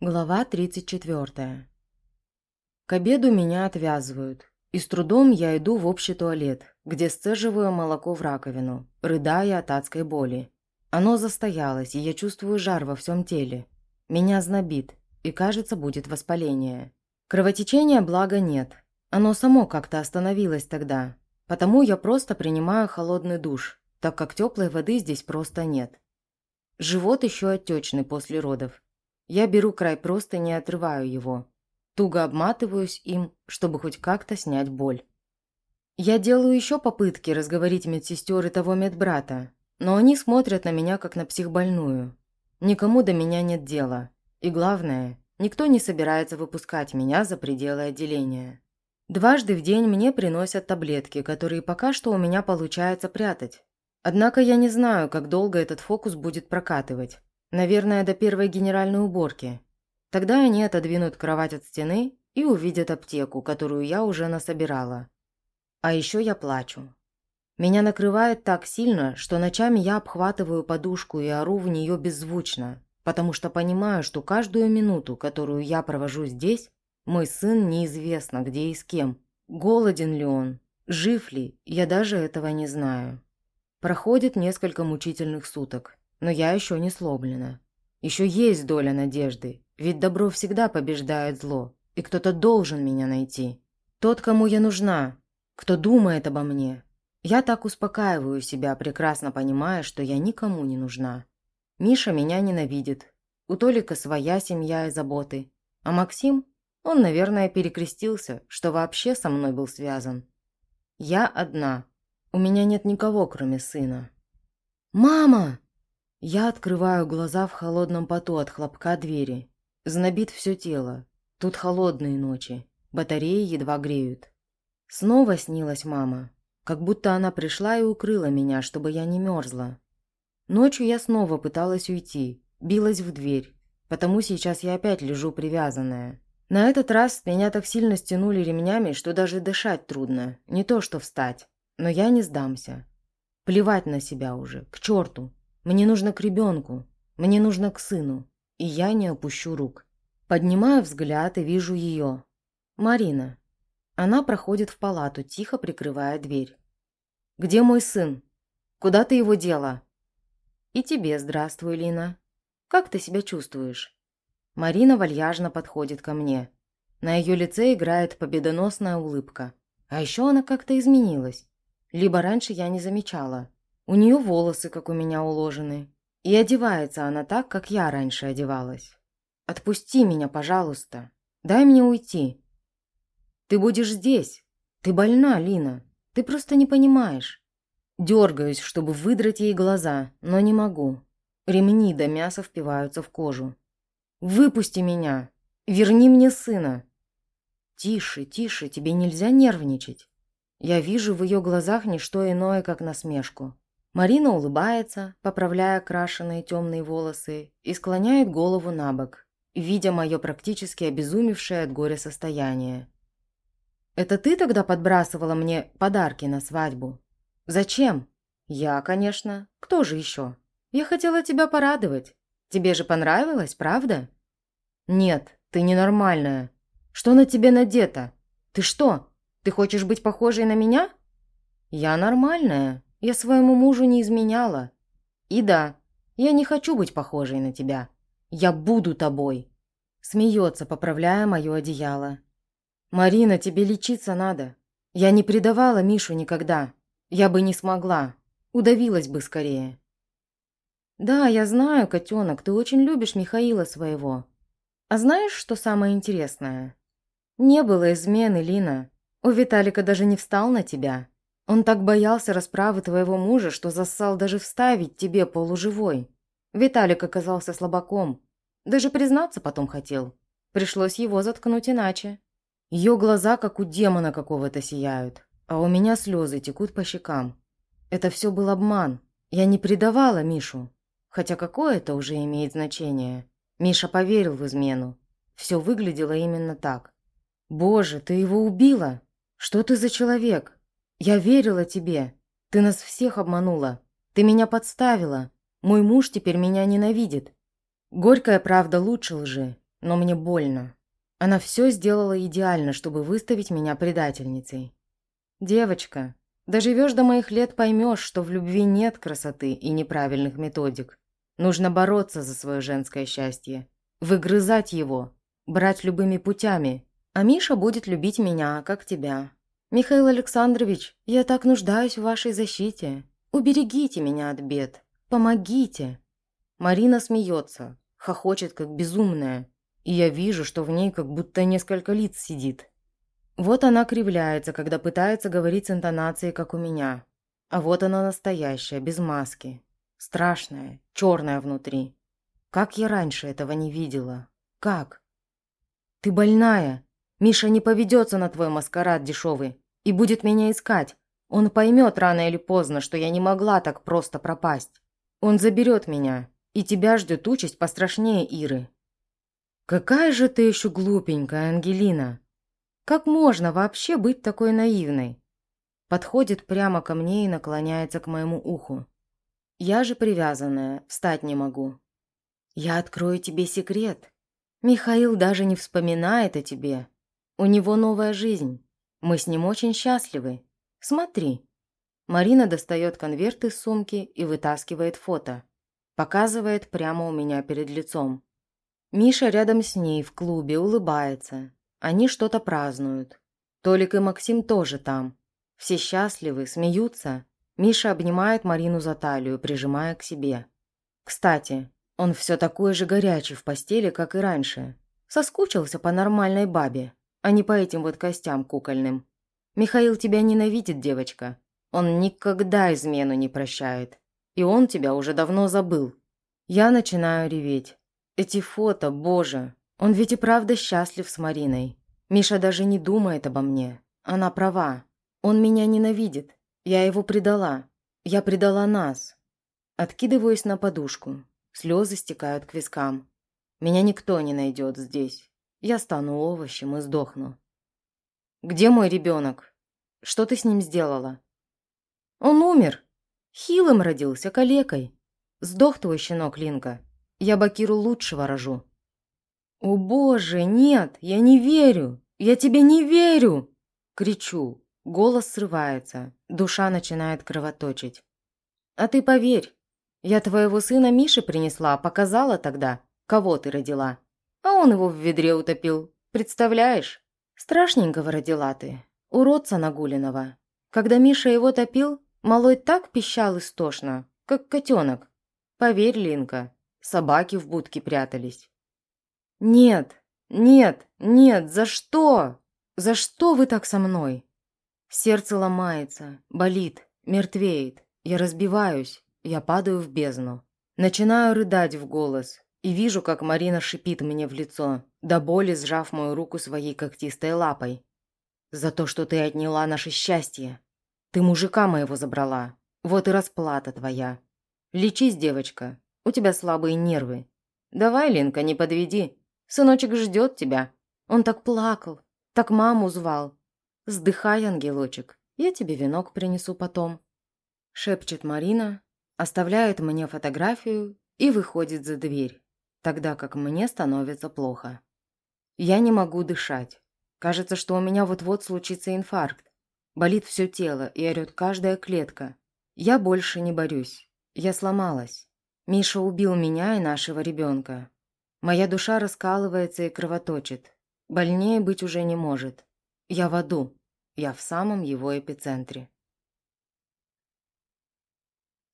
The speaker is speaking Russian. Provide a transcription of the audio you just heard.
Глава 34. К обеду меня отвязывают, и с трудом я иду в общий туалет, где сцеживаю молоко в раковину, рыдая от адской боли. Оно застоялось, и я чувствую жар во всем теле. Меня знобит, и кажется, будет воспаление. Кровотечения, благо, нет. Оно само как-то остановилось тогда, потому я просто принимаю холодный душ, так как теплой воды здесь просто нет. Живот еще отечный после родов, я беру край просто не отрываю его. Туго обматываюсь им, чтобы хоть как-то снять боль. Я делаю еще попытки разговорить медсестер и того медбрата, но они смотрят на меня, как на психбольную. Никому до меня нет дела. И главное, никто не собирается выпускать меня за пределы отделения. Дважды в день мне приносят таблетки, которые пока что у меня получается прятать. Однако я не знаю, как долго этот фокус будет прокатывать. Наверное, до первой генеральной уборки. Тогда они отодвинут кровать от стены и увидят аптеку, которую я уже насобирала. А еще я плачу. Меня накрывает так сильно, что ночами я обхватываю подушку и ору в нее беззвучно, потому что понимаю, что каждую минуту, которую я провожу здесь, мой сын неизвестно где и с кем. Голоден ли он, жив ли, я даже этого не знаю. Проходит несколько мучительных суток. Но я еще не сломлена. Еще есть доля надежды, ведь добро всегда побеждает зло, и кто-то должен меня найти. Тот, кому я нужна, кто думает обо мне. Я так успокаиваю себя, прекрасно понимая, что я никому не нужна. Миша меня ненавидит. У Толика своя семья и заботы. А Максим, он, наверное, перекрестился, что вообще со мной был связан. Я одна. У меня нет никого, кроме сына. «Мама!» Я открываю глаза в холодном поту от хлопка двери. Знобит все тело. Тут холодные ночи. Батареи едва греют. Снова снилась мама. Как будто она пришла и укрыла меня, чтобы я не мерзла. Ночью я снова пыталась уйти. Билась в дверь. Потому сейчас я опять лежу привязанная. На этот раз меня так сильно стянули ремнями, что даже дышать трудно. Не то что встать. Но я не сдамся. Плевать на себя уже. К черту. Мне нужно к ребенку, мне нужно к сыну, и я не опущу рук. Поднимаю взгляд и вижу ее. Марина. Она проходит в палату, тихо прикрывая дверь. «Где мой сын? Куда ты его дела?» «И тебе здравствуй, Лина. Как ты себя чувствуешь?» Марина вальяжно подходит ко мне. На ее лице играет победоносная улыбка. А еще она как-то изменилась. Либо раньше я не замечала. У нее волосы, как у меня, уложены. И одевается она так, как я раньше одевалась. Отпусти меня, пожалуйста. Дай мне уйти. Ты будешь здесь. Ты больна, Лина. Ты просто не понимаешь. Дергаюсь, чтобы выдрать ей глаза, но не могу. Ремни до мяса впиваются в кожу. Выпусти меня. Верни мне сына. Тише, тише, тебе нельзя нервничать. Я вижу в ее глазах не что иное, как насмешку. Марина улыбается, поправляя крашеные темные волосы, и склоняет голову на бок, видя мое практически обезумевшее от горя состояние. «Это ты тогда подбрасывала мне подарки на свадьбу? Зачем?» «Я, конечно. Кто же еще? Я хотела тебя порадовать. Тебе же понравилось, правда?» «Нет, ты ненормальная. Что на тебе надето? Ты что, ты хочешь быть похожей на меня?» «Я нормальная», я своему мужу не изменяла. И да, я не хочу быть похожей на тебя. Я буду тобой. Смеется, поправляя мое одеяло. Марина, тебе лечиться надо. Я не предавала Мишу никогда. Я бы не смогла. Удавилась бы скорее. Да, я знаю, котенок, ты очень любишь Михаила своего. А знаешь, что самое интересное? Не было измены, Лина. У Виталика даже не встал на тебя. Он так боялся расправы твоего мужа, что зассал даже вставить тебе полуживой. Виталик оказался слабаком. Даже признаться потом хотел. Пришлось его заткнуть иначе. Ее глаза, как у демона какого-то, сияют, а у меня слезы текут по щекам. Это все был обман. Я не предавала Мишу. Хотя какое это уже имеет значение. Миша поверил в измену. Все выглядело именно так. «Боже, ты его убила! Что ты за человек? «Я верила тебе. Ты нас всех обманула. Ты меня подставила. Мой муж теперь меня ненавидит. Горькая правда лучше лжи. но мне больно. Она все сделала идеально, чтобы выставить меня предательницей. Девочка, доживешь до моих лет, поймешь, что в любви нет красоты и неправильных методик. Нужно бороться за свое женское счастье, выгрызать его, брать любыми путями. А Миша будет любить меня, как тебя. Михаил Александрович, я так нуждаюсь в вашей защите. Уберегите меня от бед. Помогите. Марина смеется, хохочет, как безумная. И я вижу, что в ней как будто несколько лиц сидит. Вот она кривляется, когда пытается говорить с интонацией, как у меня. А вот она настоящая, без маски. Страшная, черная внутри. Как я раньше этого не видела? Как? Ты больная. Миша не поведется на твой маскарад дешевый и будет меня искать. Он поймет рано или поздно, что я не могла так просто пропасть. Он заберет меня, и тебя ждет участь пострашнее Иры. Какая же ты еще глупенькая, Ангелина. Как можно вообще быть такой наивной? Подходит прямо ко мне и наклоняется к моему уху. Я же привязанная, встать не могу. Я открою тебе секрет. Михаил даже не вспоминает о тебе. У него новая жизнь. Мы с ним очень счастливы. Смотри. Марина достает конверт из сумки и вытаскивает фото. Показывает прямо у меня перед лицом. Миша рядом с ней в клубе улыбается, они что-то празднуют. Толик и Максим тоже там. Все счастливы, смеются. Миша обнимает Марину за талию, прижимая к себе. Кстати, он все такой же горячий в постели, как и раньше. Соскучился по нормальной бабе, а не по этим вот костям кукольным. Михаил тебя ненавидит, девочка. Он никогда измену не прощает. И он тебя уже давно забыл. Я начинаю реветь. Эти фото, боже, он ведь и правда счастлив с Мариной. Миша даже не думает обо мне. Она права. Он меня ненавидит. Я его предала. Я предала нас. Откидываюсь на подушку. Слезы стекают к вискам. Меня никто не найдет здесь. Я стану овощем и сдохну. Где мой ребенок? Что ты с ним сделала? Он умер. Хилым родился, калекой. Сдох твой щенок, Линка. Я Бакиру лучшего рожу. «О боже, нет, я не верю! Я тебе не верю!» Кричу. Голос срывается, душа начинает кровоточить. «А ты поверь, я твоего сына Миши принесла, показала тогда, кого ты родила. А он его в ведре утопил, представляешь? Страшненького родила ты, уродца нагуленного. Когда Миша его топил, малой так пищал истошно, как котенок. Поверь, Линка, собаки в будке прятались. «Нет, нет, нет, за что? За что вы так со мной?» Сердце ломается, болит, мертвеет. Я разбиваюсь, я падаю в бездну. Начинаю рыдать в голос и вижу, как Марина шипит мне в лицо, до боли сжав мою руку своей когтистой лапой. «За то, что ты отняла наше счастье. Ты мужика моего забрала. Вот и расплата твоя. Лечись, девочка, у тебя слабые нервы. Давай, Ленка, не подведи. Сыночек ждет тебя. Он так плакал, так маму звал. Сдыхай, ангелочек, я тебе венок принесу потом. Шепчет Марина, оставляет мне фотографию и выходит за дверь, тогда как мне становится плохо. Я не могу дышать. Кажется, что у меня вот-вот случится инфаркт. Болит все тело и орёт каждая клетка. Я больше не борюсь. Я сломалась. Миша убил меня и нашего ребенка. Моя душа раскалывается и кровоточит. Больнее быть уже не может. Я в аду. Я в самом его эпицентре.